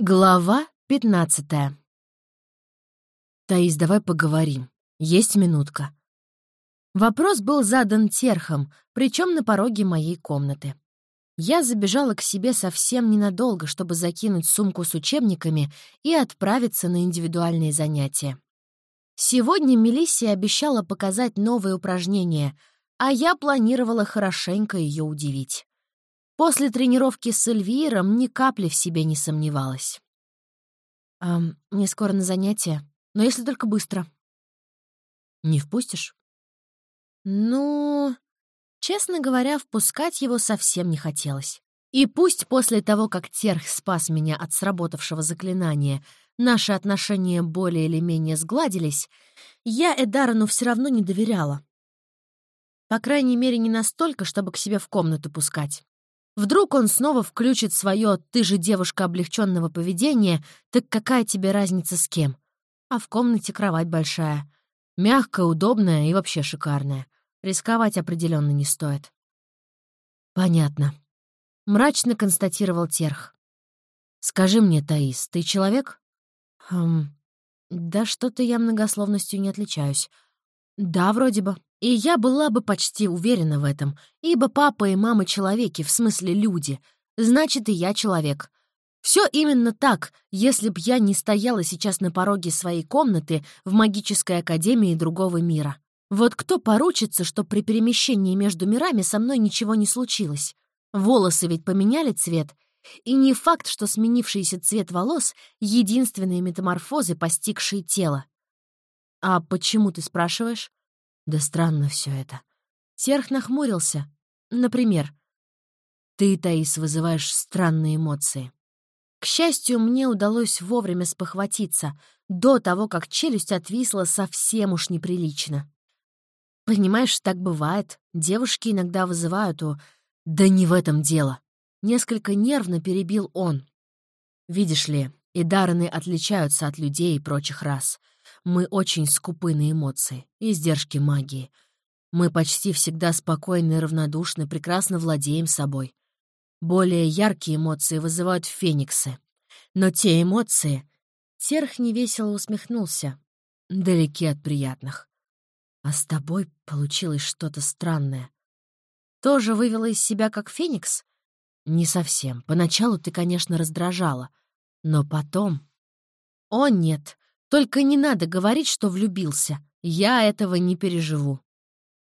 Глава пятнадцатая. «Таис, давай поговорим. Есть минутка». Вопрос был задан терхом, причем на пороге моей комнаты. Я забежала к себе совсем ненадолго, чтобы закинуть сумку с учебниками и отправиться на индивидуальные занятия. Сегодня Мелиссия обещала показать новые упражнения, а я планировала хорошенько ее удивить. После тренировки с Эльвиром ни капли в себе не сомневалась. «Эм, мне скоро на занятие, но если только быстро». «Не впустишь?» «Ну...» Честно говоря, впускать его совсем не хотелось. И пусть после того, как Терх спас меня от сработавшего заклинания, наши отношения более или менее сгладились, я Эдарану все равно не доверяла. По крайней мере, не настолько, чтобы к себе в комнату пускать. Вдруг он снова включит свое «ты же девушка облегченного поведения», так какая тебе разница с кем? А в комнате кровать большая. Мягкая, удобная и вообще шикарная. Рисковать определенно не стоит. «Понятно», — мрачно констатировал Терх. «Скажи мне, Таис, ты человек?» «Хм... Да что-то я многословностью не отличаюсь. Да, вроде бы. И я была бы почти уверена в этом, ибо папа и мама человеки, в смысле люди, значит, и я человек. Все именно так, если б я не стояла сейчас на пороге своей комнаты в магической академии другого мира. Вот кто поручится, что при перемещении между мирами со мной ничего не случилось? Волосы ведь поменяли цвет, и не факт, что сменившийся цвет волос — единственные метаморфозы, постигшие тело. «А почему ты спрашиваешь?» Да странно все это. Серх нахмурился. Например, ты, Таис, вызываешь странные эмоции. К счастью, мне удалось вовремя спохватиться, до того, как челюсть отвисла совсем уж неприлично. Понимаешь, так бывает. Девушки иногда вызывают у... Да не в этом дело. Несколько нервно перебил он. Видишь ли, и Даррены отличаются от людей и прочих рас — мы очень скупы на эмоции, издержки магии. Мы почти всегда спокойны и равнодушны, прекрасно владеем собой. Более яркие эмоции вызывают фениксы. Но те эмоции... Серх невесело усмехнулся. Далеки от приятных. А с тобой получилось что-то странное. Тоже вывела из себя как феникс? Не совсем. Поначалу ты, конечно, раздражала. Но потом... О, нет. Только не надо говорить, что влюбился. Я этого не переживу.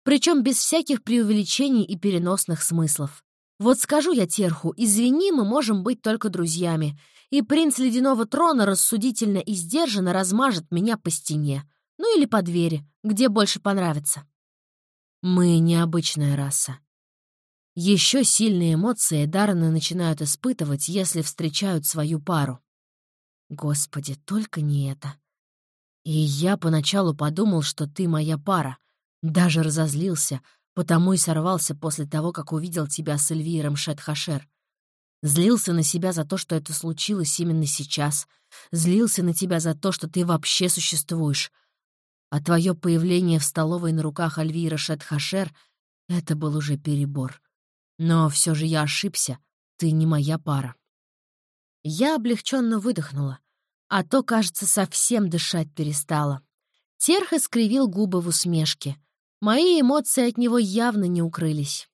Причем без всяких преувеличений и переносных смыслов. Вот скажу я Терху, извини, мы можем быть только друзьями, и принц Ледяного Трона рассудительно и сдержанно размажет меня по стене. Ну или по двери, где больше понравится. Мы необычная раса. Еще сильные эмоции Даррены начинают испытывать, если встречают свою пару. Господи, только не это. И я поначалу подумал, что ты моя пара. Даже разозлился, потому и сорвался после того, как увидел тебя с Эльвиром Шетхашер. Злился на себя за то, что это случилось именно сейчас. Злился на тебя за то, что ты вообще существуешь. А твое появление в столовой на руках Альвира Шетхашер — это был уже перебор. Но все же я ошибся, ты не моя пара. Я облегченно выдохнула а то, кажется, совсем дышать перестала. Терх искривил губы в усмешке. Мои эмоции от него явно не укрылись.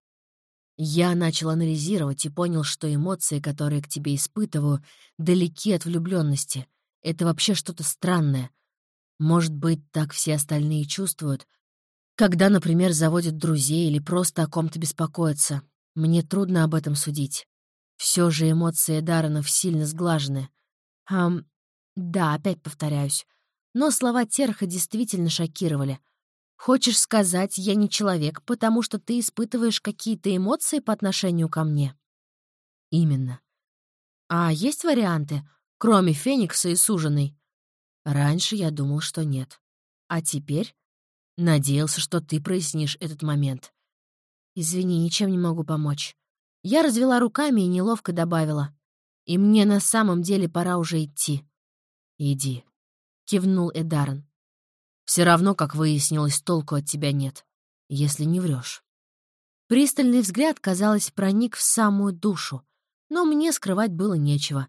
Я начал анализировать и понял, что эмоции, которые к тебе испытываю, далеки от влюбленности. Это вообще что-то странное. Может быть, так все остальные чувствуют, когда, например, заводят друзей или просто о ком-то беспокоятся. Мне трудно об этом судить. Все же эмоции Дарренов сильно сглажены. Ам, да, опять повторяюсь. Но слова Терха действительно шокировали. Хочешь сказать, я не человек, потому что ты испытываешь какие-то эмоции по отношению ко мне? Именно. А есть варианты, кроме Феникса и Суженой? Раньше я думал, что нет. А теперь? Надеялся, что ты прояснишь этот момент. Извини, ничем не могу помочь. Я развела руками и неловко добавила. И мне на самом деле пора уже идти. «Иди», — кивнул Эдарен. «Все равно, как выяснилось, толку от тебя нет, если не врешь. Пристальный взгляд, казалось, проник в самую душу, но мне скрывать было нечего.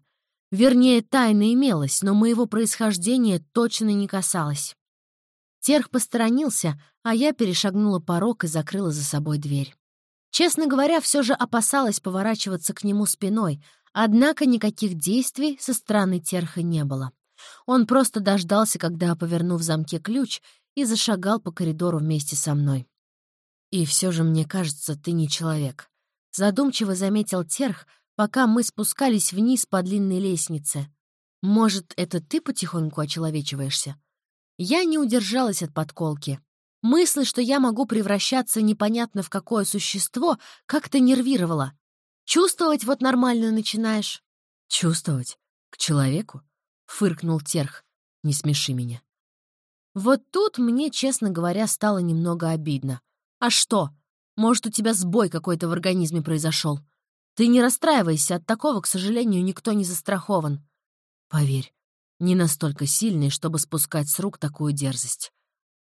Вернее, тайна имелась, но моего происхождения точно не касалось. Терх посторонился, а я перешагнула порог и закрыла за собой дверь. Честно говоря, все же опасалась поворачиваться к нему спиной, однако никаких действий со стороны Терха не было. Он просто дождался, когда, повернув в замке ключ, и зашагал по коридору вместе со мной. «И все же, мне кажется, ты не человек», — задумчиво заметил Терх, пока мы спускались вниз по длинной лестнице. «Может, это ты потихоньку очеловечиваешься?» Я не удержалась от подколки. Мысль, что я могу превращаться непонятно в какое существо, как-то нервировала. Чувствовать вот нормально начинаешь. «Чувствовать? К человеку?» — фыркнул Терх. «Не смеши меня». Вот тут мне, честно говоря, стало немного обидно. А что? Может, у тебя сбой какой-то в организме произошел? Ты не расстраивайся, от такого, к сожалению, никто не застрахован. Поверь, не настолько сильный, чтобы спускать с рук такую дерзость.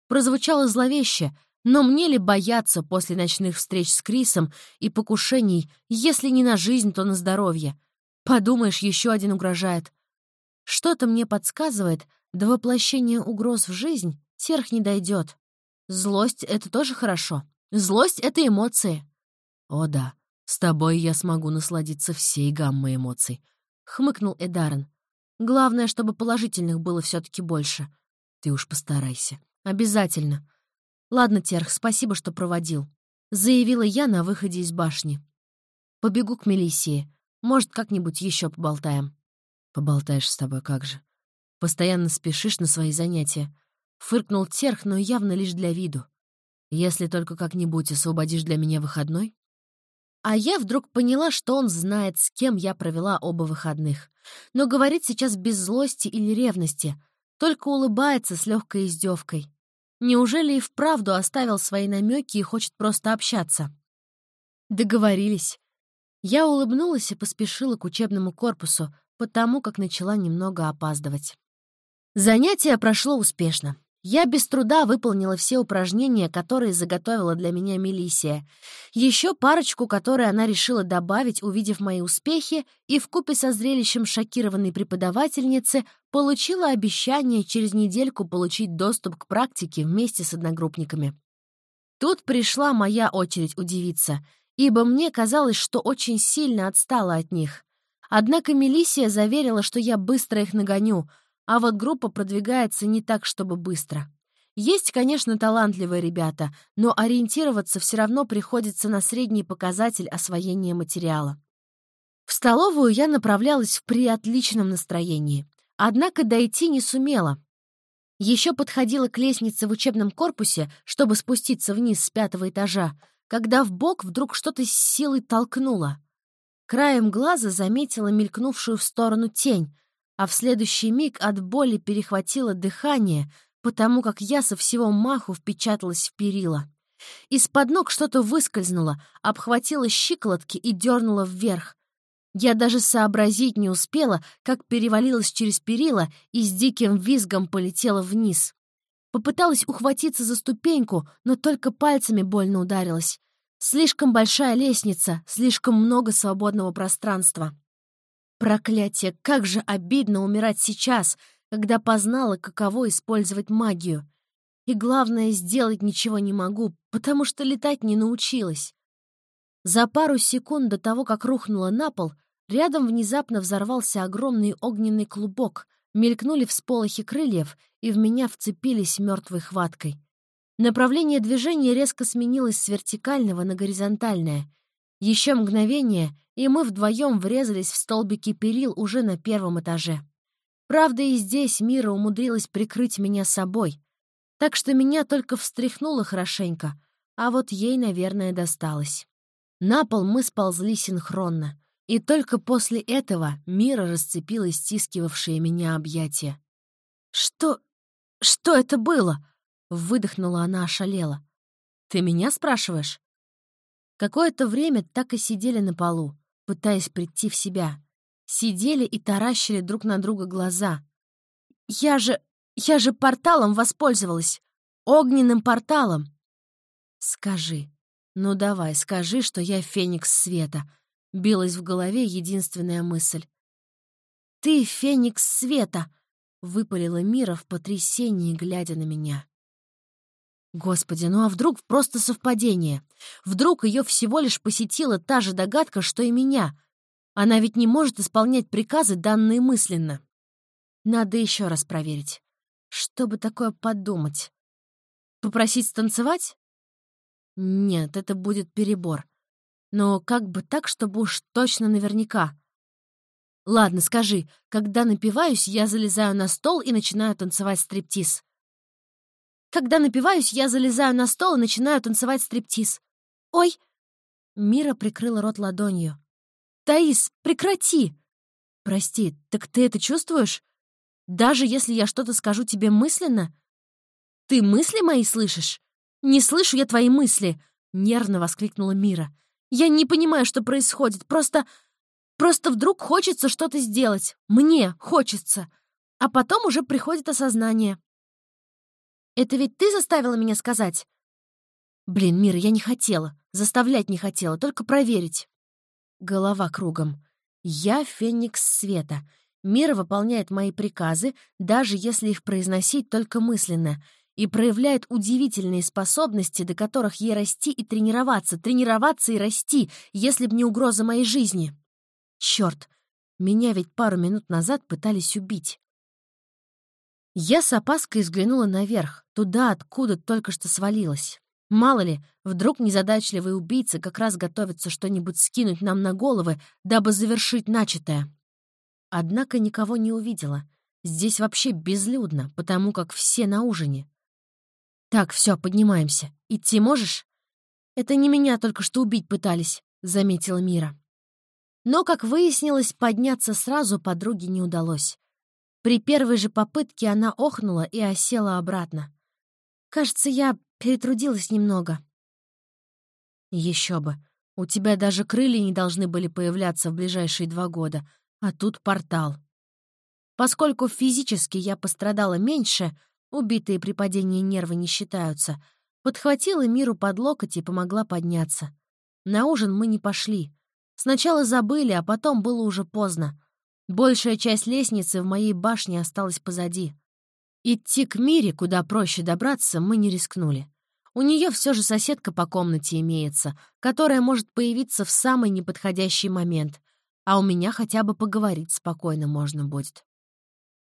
Прозвучало зловеще, но мне ли бояться после ночных встреч с Крисом и покушений, если не на жизнь, то на здоровье? Подумаешь, еще один угрожает. Что-то мне подсказывает, до воплощения угроз в жизнь серх не дойдет. Злость — это тоже хорошо. Злость — это эмоции. О да, с тобой я смогу насладиться всей гаммой эмоций, — хмыкнул Эдарен. Главное, чтобы положительных было все таки больше. Ты уж постарайся. Обязательно. Ладно, Терх, спасибо, что проводил. Заявила я на выходе из башни. Побегу к Мелисии. Может, как-нибудь еще поболтаем. Поболтаешь с тобой, как же. Постоянно спешишь на свои занятия. Фыркнул Терх, но явно лишь для виду. Если только как-нибудь освободишь для меня выходной. А я вдруг поняла, что он знает, с кем я провела оба выходных. Но говорит сейчас без злости или ревности, только улыбается с легкой издевкой. Неужели и вправду оставил свои намеки и хочет просто общаться? Договорились. Я улыбнулась и поспешила к учебному корпусу, потому как начала немного опаздывать. Занятие прошло успешно. Я без труда выполнила все упражнения, которые заготовила для меня Мелисия. Еще парочку, которые она решила добавить, увидев мои успехи, и вкупе со зрелищем шокированной преподавательницы получила обещание через недельку получить доступ к практике вместе с одногруппниками. Тут пришла моя очередь удивиться, ибо мне казалось, что очень сильно отстала от них. Однако Мелисия заверила, что я быстро их нагоню — а вот группа продвигается не так, чтобы быстро. Есть, конечно, талантливые ребята, но ориентироваться все равно приходится на средний показатель освоения материала. В столовую я направлялась в приотличном настроении, однако дойти не сумела. Еще подходила к лестнице в учебном корпусе, чтобы спуститься вниз с пятого этажа, когда в бок вдруг что-то с силой толкнуло. Краем глаза заметила мелькнувшую в сторону тень, а в следующий миг от боли перехватило дыхание, потому как я со всего маху впечаталась в перила. Из-под ног что-то выскользнуло, обхватило щиколотки и дернуло вверх. Я даже сообразить не успела, как перевалилась через перила и с диким визгом полетела вниз. Попыталась ухватиться за ступеньку, но только пальцами больно ударилась. Слишком большая лестница, слишком много свободного пространства. Проклятие, как же обидно умирать сейчас, когда познала, каково использовать магию. И главное, сделать ничего не могу, потому что летать не научилась. За пару секунд до того, как рухнула на пол, рядом внезапно взорвался огромный огненный клубок, мелькнули всполохи крыльев, и в меня вцепились мертвой хваткой. Направление движения резко сменилось с вертикального на горизонтальное. Еще мгновение, и мы вдвоем врезались в столбики перил уже на первом этаже. Правда, и здесь Мира умудрилась прикрыть меня собой, так что меня только встряхнуло хорошенько, а вот ей, наверное, досталось. На пол мы сползли синхронно, и только после этого Мира расцепила стискивавшие меня объятия. «Что... что это было?» — выдохнула она ошалела. «Ты меня спрашиваешь?» Какое-то время так и сидели на полу, пытаясь прийти в себя. Сидели и таращили друг на друга глаза. «Я же... я же порталом воспользовалась! Огненным порталом!» «Скажи, ну давай, скажи, что я феникс света!» Билась в голове единственная мысль. ты феникс света!» — выпалила Мира в потрясении, глядя на меня. Господи, ну а вдруг просто совпадение? Вдруг ее всего лишь посетила та же догадка, что и меня? Она ведь не может исполнять приказы, данные мысленно. Надо еще раз проверить. Что бы такое подумать? Попросить станцевать? Нет, это будет перебор. Но как бы так, чтобы уж точно наверняка. Ладно, скажи, когда напиваюсь, я залезаю на стол и начинаю танцевать стриптиз. Когда напиваюсь, я залезаю на стол и начинаю танцевать стриптиз. Ой! Мира прикрыла рот ладонью. «Таис, прекрати!» «Прости, так ты это чувствуешь? Даже если я что-то скажу тебе мысленно? Ты мысли мои слышишь? Не слышу я твои мысли!» — нервно воскликнула Мира. «Я не понимаю, что происходит. Просто... Просто вдруг хочется что-то сделать. Мне хочется. А потом уже приходит осознание. Это ведь ты заставила меня сказать?» «Блин, Мира, я не хотела. Заставлять не хотела, только проверить». Голова кругом. «Я феникс света. Мира выполняет мои приказы, даже если их произносить только мысленно, и проявляет удивительные способности, до которых ей расти и тренироваться, тренироваться и расти, если б не угроза моей жизни. Черт, меня ведь пару минут назад пытались убить. Я с опаской взглянула наверх, туда, откуда только что свалилась. Мало ли, вдруг незадачливый убийца как раз готовится что-нибудь скинуть нам на головы, дабы завершить начатое. Однако никого не увидела. Здесь вообще безлюдно, потому как все на ужине. «Так, все, поднимаемся. Идти можешь?» «Это не меня только что убить пытались», — заметила Мира. Но, как выяснилось, подняться сразу подруге не удалось. При первой же попытке она охнула и осела обратно. «Кажется, я перетрудилась немного». Еще бы. У тебя даже крылья не должны были появляться в ближайшие два года, а тут портал. Поскольку физически я пострадала меньше, убитые при падении нервы не считаются, подхватила Миру под локоть и помогла подняться. На ужин мы не пошли. Сначала забыли, а потом было уже поздно. Большая часть лестницы в моей башне осталась позади. Идти к Мире, куда проще добраться, мы не рискнули. У нее все же соседка по комнате имеется, которая может появиться в самый неподходящий момент, а у меня хотя бы поговорить спокойно можно будет.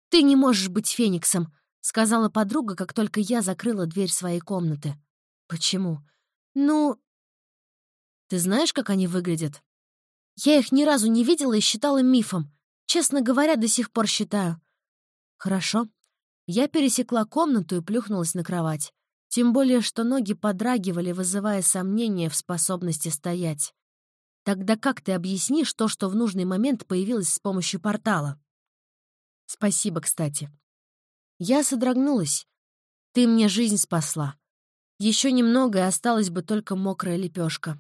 «Ты не можешь быть фениксом», — сказала подруга, как только я закрыла дверь своей комнаты. «Почему?» «Ну...» «Ты знаешь, как они выглядят?» «Я их ни разу не видела и считала мифом. Честно говоря, до сих пор считаю. Хорошо. Я пересекла комнату и плюхнулась на кровать. Тем более, что ноги подрагивали, вызывая сомнения в способности стоять. Тогда как ты объяснишь то, что в нужный момент появилось с помощью портала? Спасибо, кстати. Я содрогнулась. Ты мне жизнь спасла. Еще немного, и осталась бы только мокрая лепешка.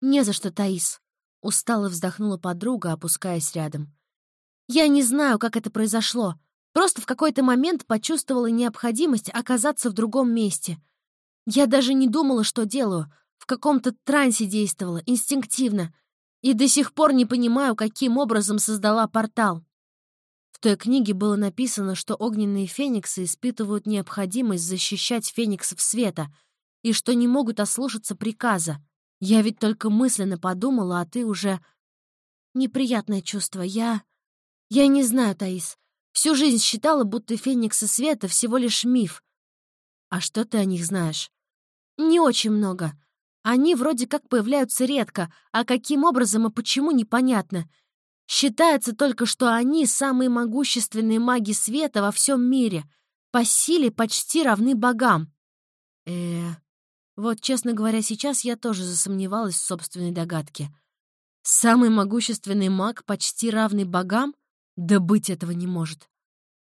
Не за что, Таис. Устало вздохнула подруга, опускаясь рядом. Я не знаю, как это произошло. Просто в какой-то момент почувствовала необходимость оказаться в другом месте. Я даже не думала, что делаю. В каком-то трансе действовала, инстинктивно. И до сих пор не понимаю, каким образом создала портал. В той книге было написано, что огненные фениксы испытывают необходимость защищать фениксов света и что не могут ослушаться приказа. Я ведь только мысленно подумала, а ты уже... Неприятное чувство. Я... «Я не знаю, Таис. Всю жизнь считала, будто фениксы света всего лишь миф. А что ты о них знаешь?» «Не очень много. Они вроде как появляются редко, а каким образом и почему непонятно. Считается только, что они самые могущественные маги света во всем мире. По силе почти равны богам». э Вот, честно говоря, сейчас я тоже засомневалась в собственной догадке. Самый могущественный маг, почти равный богам? Да быть этого не может.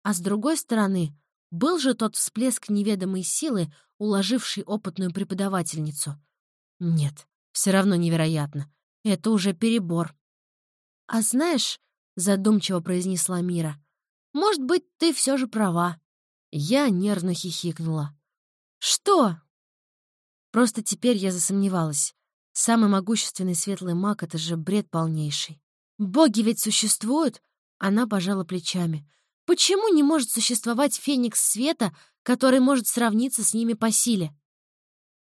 А с другой стороны, был же тот всплеск неведомой силы, уложивший опытную преподавательницу. Нет, все равно невероятно. Это уже перебор. «А знаешь», — задумчиво произнесла Мира, «может быть, ты все же права». Я нервно хихикнула. «Что?» Просто теперь я засомневалась. Самый могущественный светлый маг — это же бред полнейший. Боги ведь существуют, Она пожала плечами. Почему не может существовать феникс света, который может сравниться с ними по силе?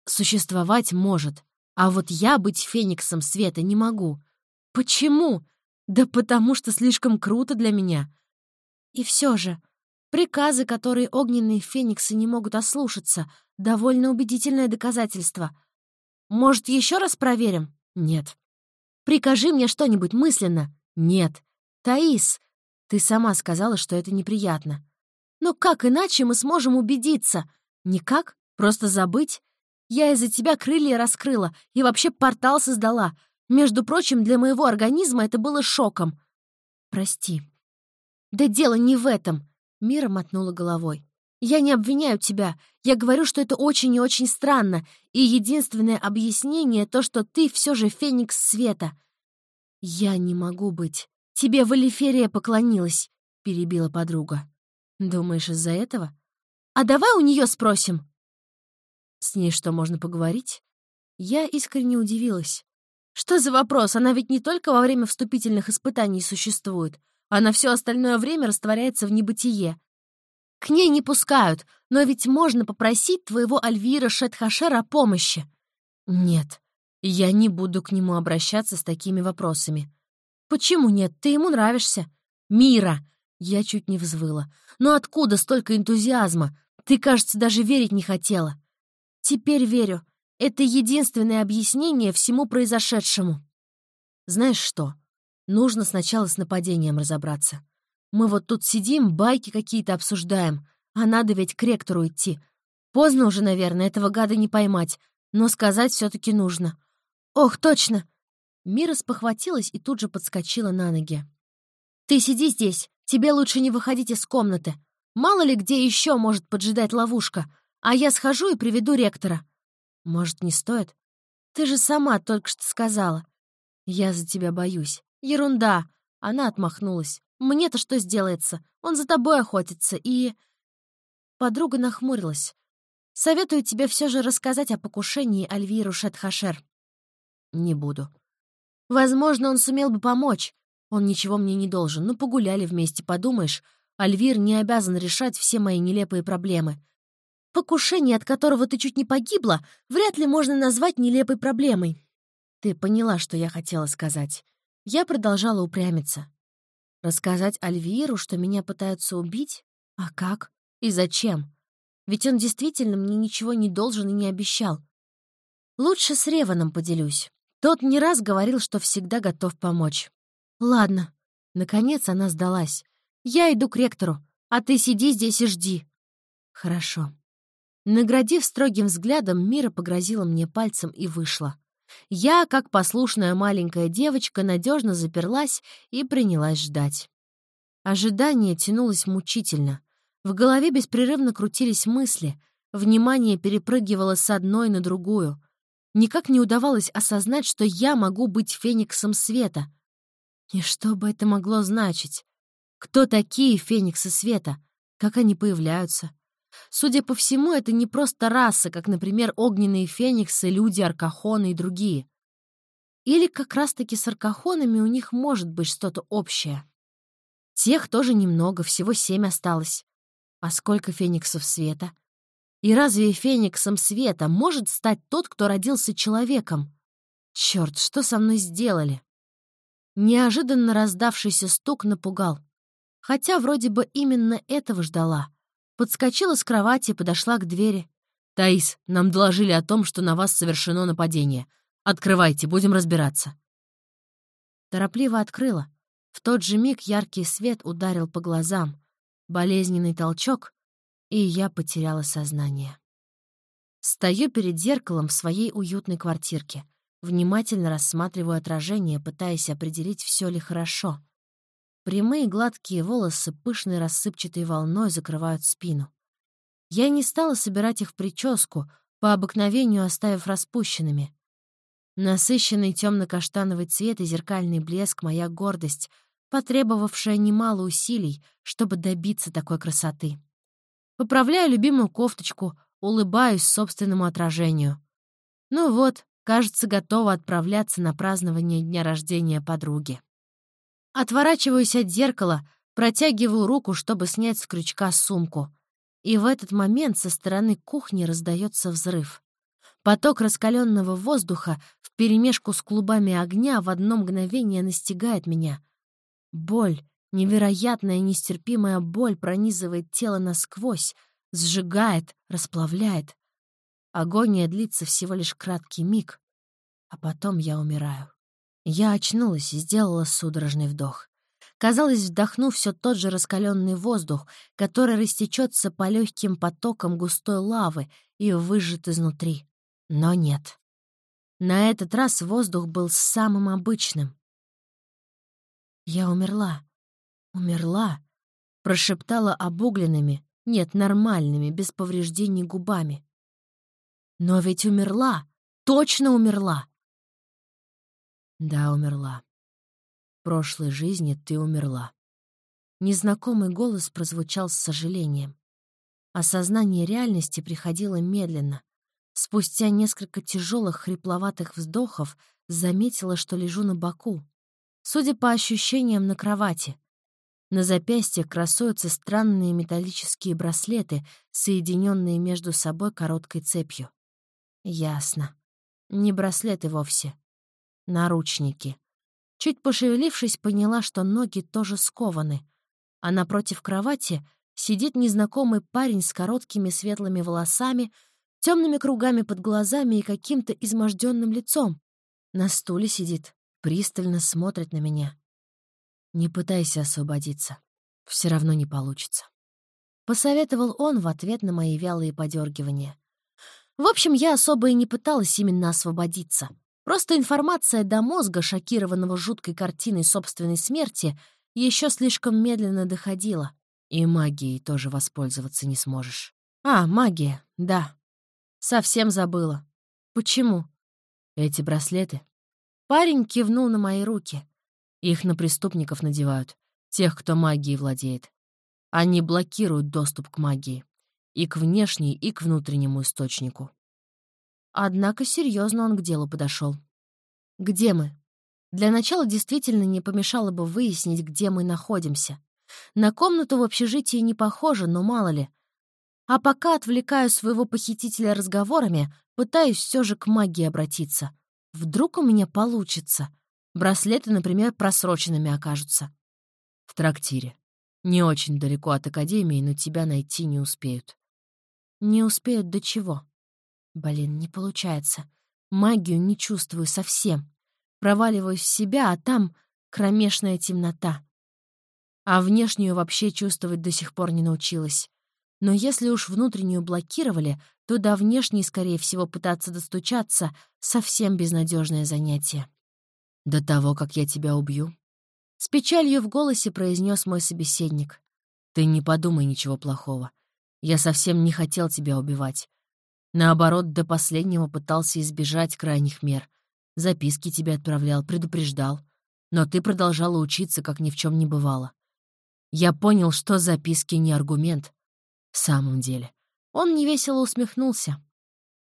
Существовать может, а вот я быть фениксом света не могу. Почему? Да потому что слишком круто для меня. И все же, приказы, которые огненные фениксы не могут ослушаться, довольно убедительное доказательство. Может, еще раз проверим? Нет. Прикажи мне что-нибудь мысленно. Нет. Таис, ты сама сказала, что это неприятно. Но как иначе мы сможем убедиться? Никак? Просто забыть? Я из-за тебя крылья раскрыла и вообще портал создала. Между прочим, для моего организма это было шоком. Прости. Да дело не в этом. Мира мотнула головой. Я не обвиняю тебя. Я говорю, что это очень и очень странно. И единственное объяснение — то, что ты все же феникс света. Я не могу быть. «Тебе Валиферия поклонилась», — перебила подруга. «Думаешь, из-за этого? А давай у нее спросим». «С ней что, можно поговорить?» Я искренне удивилась. «Что за вопрос? Она ведь не только во время вступительных испытаний существует. Она все остальное время растворяется в небытие. К ней не пускают, но ведь можно попросить твоего Альвира Шетхашера о помощи». «Нет, я не буду к нему обращаться с такими вопросами. «Почему нет? Ты ему нравишься». «Мира!» Я чуть не взвыла. «Но откуда столько энтузиазма? Ты, кажется, даже верить не хотела». «Теперь верю. Это единственное объяснение всему произошедшему». «Знаешь что? Нужно сначала с нападением разобраться. Мы вот тут сидим, байки какие-то обсуждаем, а надо ведь к ректору идти. Поздно уже, наверное, этого гада не поймать, но сказать все таки нужно». «Ох, точно! Мира спохватилась и тут же подскочила на ноги. «Ты сиди здесь. Тебе лучше не выходить из комнаты. Мало ли где еще может поджидать ловушка. А я схожу и приведу ректора». «Может, не стоит? Ты же сама только что сказала». «Я за тебя боюсь». «Ерунда!» Она отмахнулась. «Мне-то что сделается? Он за тобой охотится и...» Подруга нахмурилась. «Советую тебе все же рассказать о покушении Альвиру Шетхашер». «Не буду», Возможно, он сумел бы помочь. Он ничего мне не должен. Ну, погуляли вместе, подумаешь. Альвир не обязан решать все мои нелепые проблемы. Покушение, от которого ты чуть не погибла, вряд ли можно назвать нелепой проблемой. Ты поняла, что я хотела сказать. Я продолжала упрямиться. Рассказать Альвиру, что меня пытаются убить? А как? И зачем? Ведь он действительно мне ничего не должен и не обещал. Лучше с Реваном поделюсь. Тот не раз говорил, что всегда готов помочь. «Ладно». Наконец она сдалась. «Я иду к ректору, а ты сиди здесь и жди». «Хорошо». Наградив строгим взглядом, Мира погрозила мне пальцем и вышла. Я, как послушная маленькая девочка, надежно заперлась и принялась ждать. Ожидание тянулось мучительно. В голове беспрерывно крутились мысли, внимание перепрыгивало с одной на другую — Никак не удавалось осознать, что я могу быть фениксом света. И что бы это могло значить? Кто такие фениксы света? Как они появляются? Судя по всему, это не просто раса, как, например, огненные фениксы, люди, аркахоны и другие. Или как раз-таки с аркахонами у них может быть что-то общее. Тех тоже немного, всего семь осталось. А сколько фениксов света? И разве фениксом света может стать тот, кто родился человеком? Черт, что со мной сделали? Неожиданно раздавшийся стук напугал. Хотя вроде бы именно этого ждала. Подскочила с кровати подошла к двери. «Таис, нам доложили о том, что на вас совершено нападение. Открывайте, будем разбираться». Торопливо открыла. В тот же миг яркий свет ударил по глазам. Болезненный толчок, и я потеряла сознание. Стою перед зеркалом в своей уютной квартирке, внимательно рассматриваю отражение, пытаясь определить, все ли хорошо. Прямые гладкие волосы пышной рассыпчатой волной закрывают спину. Я не стала собирать их в прическу, по обыкновению оставив распущенными. Насыщенный темно-каштановый цвет и зеркальный блеск — моя гордость, потребовавшая немало усилий, чтобы добиться такой красоты. Поправляю любимую кофточку, улыбаюсь собственному отражению. Ну вот, кажется, готова отправляться на празднование дня рождения подруги. Отворачиваюсь от зеркала, протягиваю руку, чтобы снять с крючка сумку. И в этот момент со стороны кухни раздается взрыв. Поток раскаленного воздуха вперемешку с клубами огня в одно мгновение настигает меня. Боль, невероятная нестерпимая боль пронизывает тело насквозь, сжигает, расплавляет. Агония длится всего лишь краткий миг, а потом я умираю. Я очнулась и сделала судорожный вдох. Казалось, вдохну все тот же раскаленный воздух, который растечется по легким потокам густой лавы и выжжет изнутри. Но нет. На этот раз воздух был самым обычным. Я умерла. Умерла. Прошептала обугленными, нет, нормальными, без повреждений губами. Но ведь умерла. Точно умерла. Да, умерла. В прошлой жизни ты умерла. Незнакомый голос прозвучал с сожалением. Осознание реальности приходило медленно. Спустя несколько тяжелых хрипловатых вздохов заметила, что лежу на боку. Судя по ощущениям, на кровати. На запястьях красуются странные металлические браслеты, соединенные между собой короткой цепью. Ясно. Не браслеты вовсе наручники. Чуть пошевелившись, поняла, что ноги тоже скованы, а напротив кровати сидит незнакомый парень с короткими светлыми волосами, темными кругами под глазами и каким-то изможденным лицом. На стуле сидит, пристально смотрит на меня. «Не пытайся освободиться. Все равно не получится». Посоветовал он в ответ на мои вялые подергивания. В общем, я особо и не пыталась именно освободиться. Просто информация до мозга, шокированного жуткой картиной собственной смерти, еще слишком медленно доходила. И магией тоже воспользоваться не сможешь. А, магия, да. Совсем забыла. Почему? Эти браслеты. Парень кивнул на мои руки. Их на преступников надевают, тех, кто магией владеет. Они блокируют доступ к магии. И к внешней, и к внутреннему источнику. Однако серьезно он к делу подошел. Где мы? Для начала действительно не помешало бы выяснить, где мы находимся. На комнату в общежитии не похоже, но мало ли. А пока отвлекаю своего похитителя разговорами, пытаюсь все же к магии обратиться. Вдруг у меня получится. Браслеты, например, просроченными окажутся. В трактире. Не очень далеко от Академии, но тебя найти не успеют. Не успеют до чего? Блин, не получается. Магию не чувствую совсем. Проваливаюсь в себя, а там кромешная темнота. А внешнюю вообще чувствовать до сих пор не научилась. Но если уж внутреннюю блокировали, то до внешней, скорее всего, пытаться достучаться — совсем безнадежное занятие. «До того, как я тебя убью», — с печалью в голосе произнес мой собеседник. «Ты не подумай ничего плохого. Я совсем не хотел тебя убивать. Наоборот, до последнего пытался избежать крайних мер. Записки тебе отправлял, предупреждал. Но ты продолжала учиться, как ни в чем не бывало. Я понял, что записки не аргумент. В самом деле. Он невесело усмехнулся.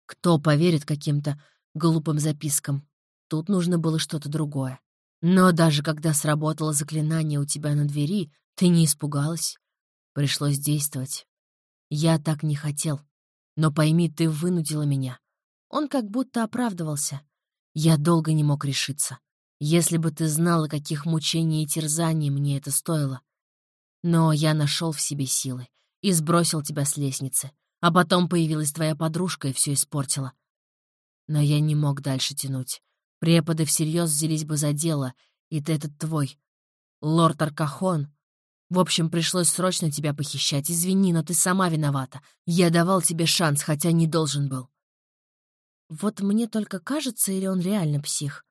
Кто поверит каким-то глупым запискам? Тут нужно было что-то другое. Но даже когда сработало заклинание у тебя на двери, ты не испугалась. Пришлось действовать. Я так не хотел. Но пойми, ты вынудила меня. Он как будто оправдывался. Я долго не мог решиться. Если бы ты знала, каких мучений и терзаний мне это стоило. Но я нашел в себе силы и сбросил тебя с лестницы. А потом появилась твоя подружка и все испортила. Но я не мог дальше тянуть. Преподы всерьез взялись бы за дело, и ты этот твой. Лорд Аркахон, в общем, пришлось срочно тебя похищать. Извини, но ты сама виновата. Я давал тебе шанс, хотя не должен был. Вот мне только кажется, или он реально псих?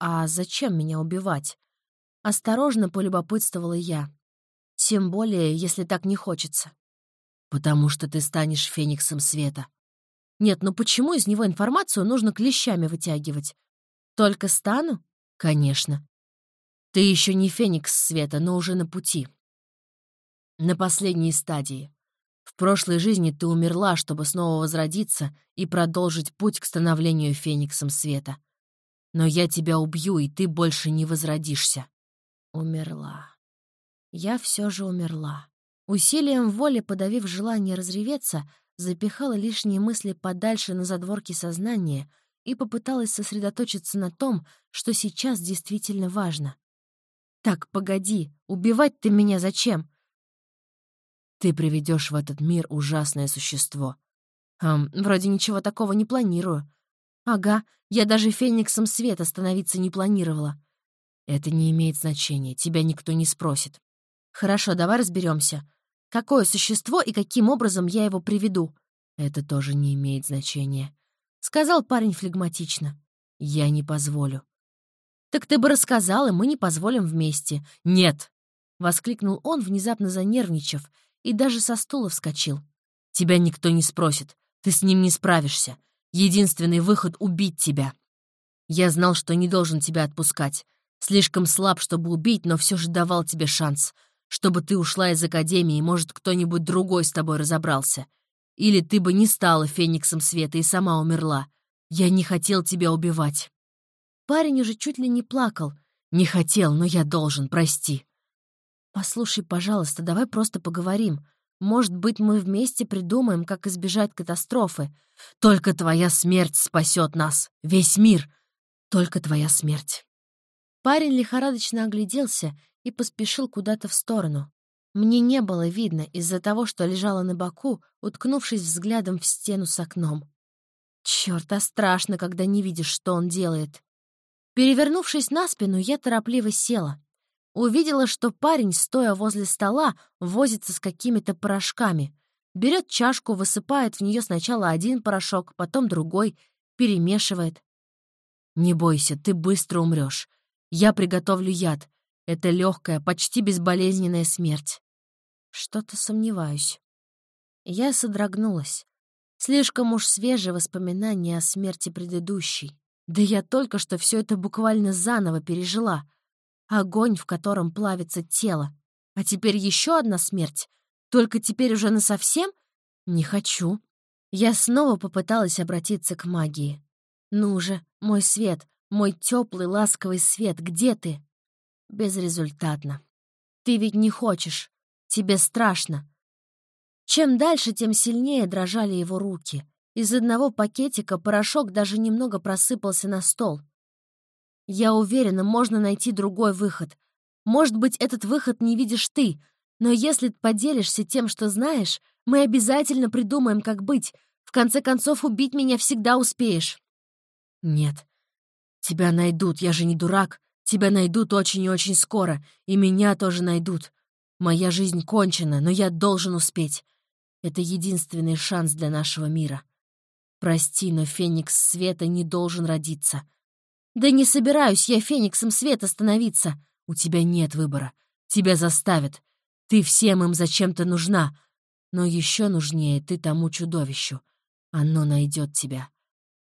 А зачем меня убивать? Осторожно полюбопытствовала я. Тем более, если так не хочется. Потому что ты станешь фениксом света. Нет, ну почему из него информацию нужно клещами вытягивать? Только стану? Конечно. Ты еще не феникс света, но уже на пути. На последней стадии. В прошлой жизни ты умерла, чтобы снова возродиться и продолжить путь к становлению фениксом света. Но я тебя убью, и ты больше не возродишься. Умерла. Я все же умерла. Усилием воли, подавив желание разреветься, запихала лишние мысли подальше на задворки сознания и попыталась сосредоточиться на том, что сейчас действительно важно. «Так, погоди, убивать ты меня зачем?» «Ты приведешь в этот мир ужасное существо». «Эм, вроде ничего такого не планирую». «Ага, я даже фениксом света становиться не планировала». «Это не имеет значения, тебя никто не спросит». «Хорошо, давай разберемся. Какое существо и каким образом я его приведу?» «Это тоже не имеет значения», — сказал парень флегматично. «Я не позволю». «Так ты бы рассказал, и мы не позволим вместе». «Нет!» — воскликнул он, внезапно занервничав, и даже со стула вскочил. «Тебя никто не спросит. Ты с ним не справишься. Единственный выход — убить тебя. Я знал, что не должен тебя отпускать. Слишком слаб, чтобы убить, но все же давал тебе шанс чтобы ты ушла из Академии, может, кто-нибудь другой с тобой разобрался. Или ты бы не стала Фениксом Света и сама умерла. Я не хотел тебя убивать». Парень уже чуть ли не плакал. «Не хотел, но я должен, прости». «Послушай, пожалуйста, давай просто поговорим. Может быть, мы вместе придумаем, как избежать катастрофы. Только твоя смерть спасет нас, весь мир. Только твоя смерть». Парень лихорадочно огляделся и поспешил куда-то в сторону. Мне не было видно из-за того, что лежала на боку, уткнувшись взглядом в стену с окном. Чёрт, а страшно, когда не видишь, что он делает. Перевернувшись на спину, я торопливо села. Увидела, что парень, стоя возле стола, возится с какими-то порошками. Берет чашку, высыпает в нее сначала один порошок, потом другой, перемешивает. «Не бойся, ты быстро умрешь. Я приготовлю яд. Это легкая, почти безболезненная смерть. Что-то сомневаюсь. Я содрогнулась. Слишком уж свежие воспоминания о смерти предыдущей. Да я только что все это буквально заново пережила. Огонь, в котором плавится тело. А теперь еще одна смерть. Только теперь уже насовсем? Не хочу. Я снова попыталась обратиться к магии. «Ну же, мой свет, мой теплый ласковый свет, где ты?» Безрезультатно. Ты ведь не хочешь. Тебе страшно. Чем дальше, тем сильнее дрожали его руки. Из одного пакетика порошок даже немного просыпался на стол. Я уверена, можно найти другой выход. Может быть, этот выход не видишь ты, но если поделишься тем, что знаешь, мы обязательно придумаем, как быть. В конце концов, убить меня всегда успеешь. Нет. Тебя найдут, я же не дурак. Тебя найдут очень и очень скоро, и меня тоже найдут. Моя жизнь кончена, но я должен успеть. Это единственный шанс для нашего мира. Прости, но Феникс Света не должен родиться. Да не собираюсь я Фениксом Света становиться. У тебя нет выбора. Тебя заставят. Ты всем им зачем-то нужна. Но еще нужнее ты тому чудовищу. Оно найдет тебя.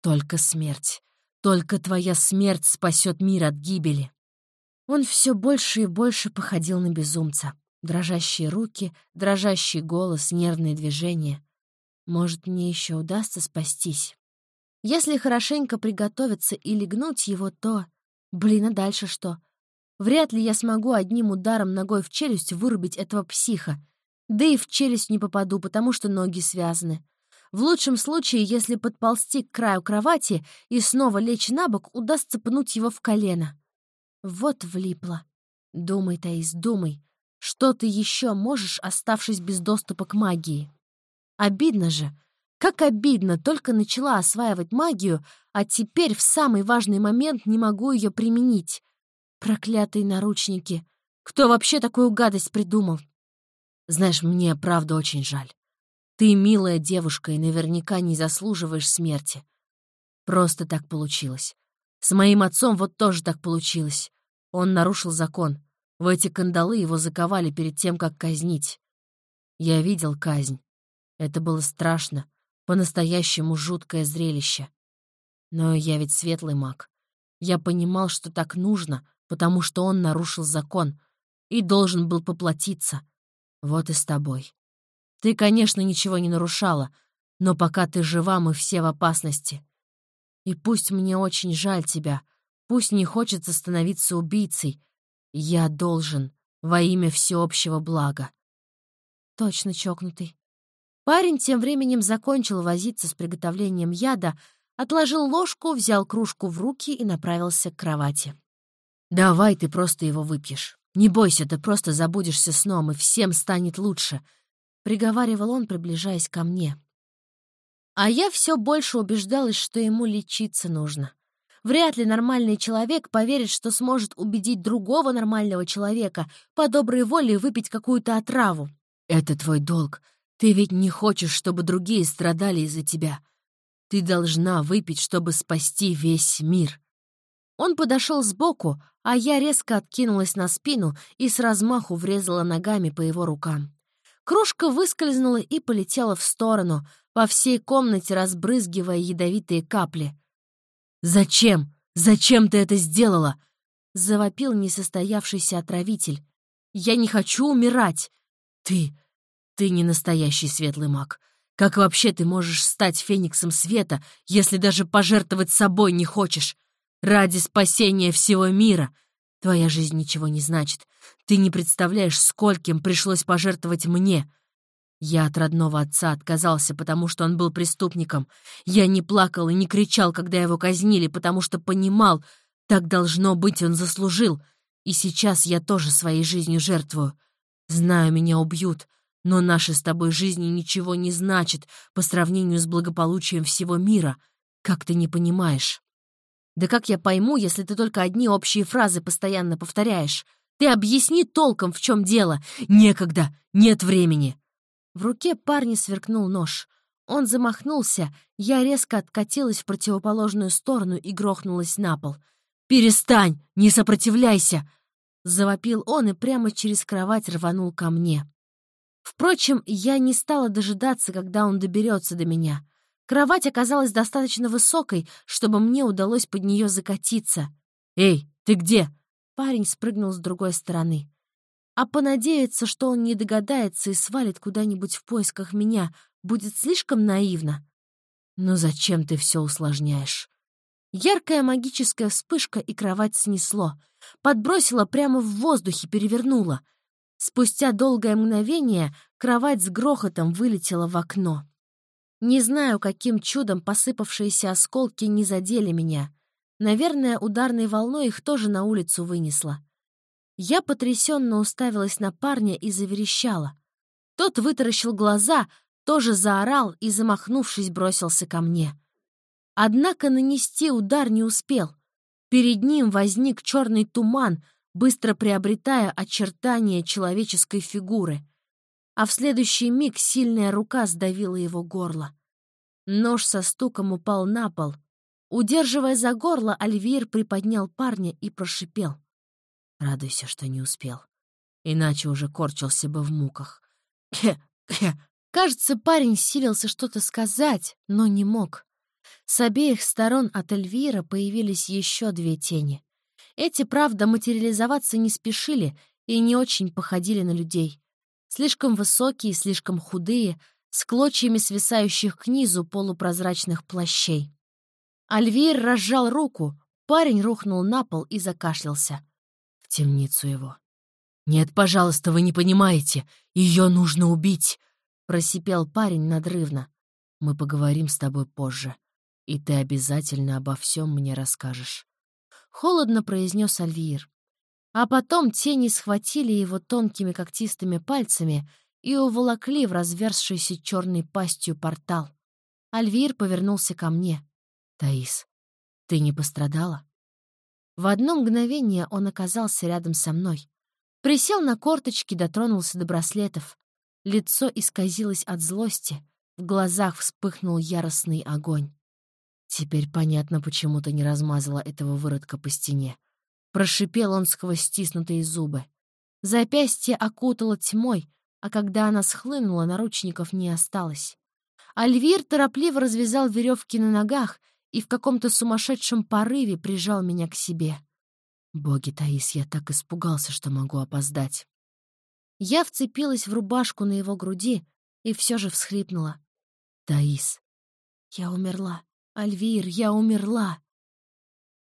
Только смерть. Только твоя смерть спасет мир от гибели. Он все больше и больше походил на безумца. Дрожащие руки, дрожащий голос, нервные движения. Может, мне еще удастся спастись. Если хорошенько приготовиться и легнуть его, то... Блин, а дальше что? Вряд ли я смогу одним ударом ногой в челюсть вырубить этого психа. Да и в челюсть не попаду, потому что ноги связаны. В лучшем случае, если подползти к краю кровати и снова лечь на бок, удастся пнуть его в колено. Вот влипло. Думай, Таис, думай. Что ты еще можешь, оставшись без доступа к магии? Обидно же. Как обидно, только начала осваивать магию, а теперь в самый важный момент не могу ее применить. Проклятые наручники. Кто вообще такую гадость придумал? Знаешь, мне правда очень жаль. Ты милая девушка и наверняка не заслуживаешь смерти. Просто так получилось. С моим отцом вот тоже так получилось. Он нарушил закон. В эти кандалы его заковали перед тем, как казнить. Я видел казнь. Это было страшно, по-настоящему жуткое зрелище. Но я ведь светлый маг. Я понимал, что так нужно, потому что он нарушил закон и должен был поплатиться. Вот и с тобой. Ты, конечно, ничего не нарушала, но пока ты жива, мы все в опасности. И пусть мне очень жаль тебя, пусть не хочется становиться убийцей, Я должен во имя всеобщего блага. Точно чокнутый. Парень тем временем закончил возиться с приготовлением яда, отложил ложку, взял кружку в руки и направился к кровати. «Давай ты просто его выпьешь. Не бойся, ты просто забудешься сном, и всем станет лучше», — приговаривал он, приближаясь ко мне. А я все больше убеждалась, что ему лечиться нужно. Вряд ли нормальный человек поверит, что сможет убедить другого нормального человека по доброй воле выпить какую-то отраву. «Это твой долг. Ты ведь не хочешь, чтобы другие страдали из-за тебя. Ты должна выпить, чтобы спасти весь мир». Он подошел сбоку, а я резко откинулась на спину и с размаху врезала ногами по его рукам. Кружка выскользнула и полетела в сторону, по всей комнате разбрызгивая ядовитые капли. «Зачем? Зачем ты это сделала?» — завопил несостоявшийся отравитель. «Я не хочу умирать!» «Ты... ты не настоящий светлый маг. Как вообще ты можешь стать фениксом света, если даже пожертвовать собой не хочешь? Ради спасения всего мира!» Твоя жизнь ничего не значит. Ты не представляешь, скольким пришлось пожертвовать мне. Я от родного отца отказался, потому что он был преступником. Я не плакал и не кричал, когда его казнили, потому что понимал, так должно быть, он заслужил. И сейчас я тоже своей жизнью жертвую. Знаю, меня убьют, но наши с тобой жизни ничего не значит по сравнению с благополучием всего мира. Как ты не понимаешь? Да как я пойму, если ты только одни общие фразы постоянно повторяешь? Ты объясни толком, в чем дело. Некогда, нет времени. В руке парня сверкнул нож. Он замахнулся, я резко откатилась в противоположную сторону и грохнулась на пол. «Перестань! Не сопротивляйся!» Завопил он и прямо через кровать рванул ко мне. Впрочем, я не стала дожидаться, когда он доберется до меня. Кровать оказалась достаточно высокой, чтобы мне удалось под нее закатиться. «Эй, ты где?» Парень спрыгнул с другой стороны. А понадеяться, что он не догадается и свалит куда-нибудь в поисках меня, будет слишком наивно. Но зачем ты все усложняешь? Яркая магическая вспышка, и кровать снесло. Подбросила прямо в воздухе, перевернула. Спустя долгое мгновение кровать с грохотом вылетела в окно. Не знаю, каким чудом посыпавшиеся осколки не задели меня. Наверное, ударной волной их тоже на улицу вынесло. Я потрясенно уставилась на парня и заверещала. Тот вытаращил глаза, тоже заорал и, замахнувшись, бросился ко мне. Однако нанести удар не успел. Перед ним возник черный туман, быстро приобретая очертания человеческой фигуры. А в следующий миг сильная рука сдавила его горло. Нож со стуком упал на пол. Удерживая за горло, Альвир приподнял парня и прошипел. Радуйся, что не успел. Иначе уже корчился бы в муках. Кажется, парень силился что-то сказать, но не мог. С обеих сторон от Эльвира появились еще две тени. Эти, правда, материализоваться не спешили и не очень походили на людей. Слишком высокие, слишком худые, с клочьями свисающих к низу полупрозрачных плащей. Альвир разжал руку, парень рухнул на пол и закашлялся темницу его. «Нет, пожалуйста, вы не понимаете. Ее нужно убить!» — просипел парень надрывно. «Мы поговорим с тобой позже, и ты обязательно обо всем мне расскажешь». Холодно произнес Альвир. А потом тени схватили его тонкими когтистыми пальцами и уволокли в разверзшийся черной пастью портал. Альвир повернулся ко мне. «Таис, ты не пострадала?» В одно мгновение он оказался рядом со мной. Присел на корточки, дотронулся до браслетов. Лицо исказилось от злости, в глазах вспыхнул яростный огонь. Теперь понятно, почему ты не размазала этого выродка по стене. Прошипел он сквозь стиснутые зубы. Запястье окутало тьмой, а когда она схлынула, наручников не осталось. Альвир торопливо развязал веревки на ногах и в каком-то сумасшедшем порыве прижал меня к себе. Боги, Таис, я так испугался, что могу опоздать. Я вцепилась в рубашку на его груди и все же всхлипнула. Таис. Я умерла. Альвир, я умерла.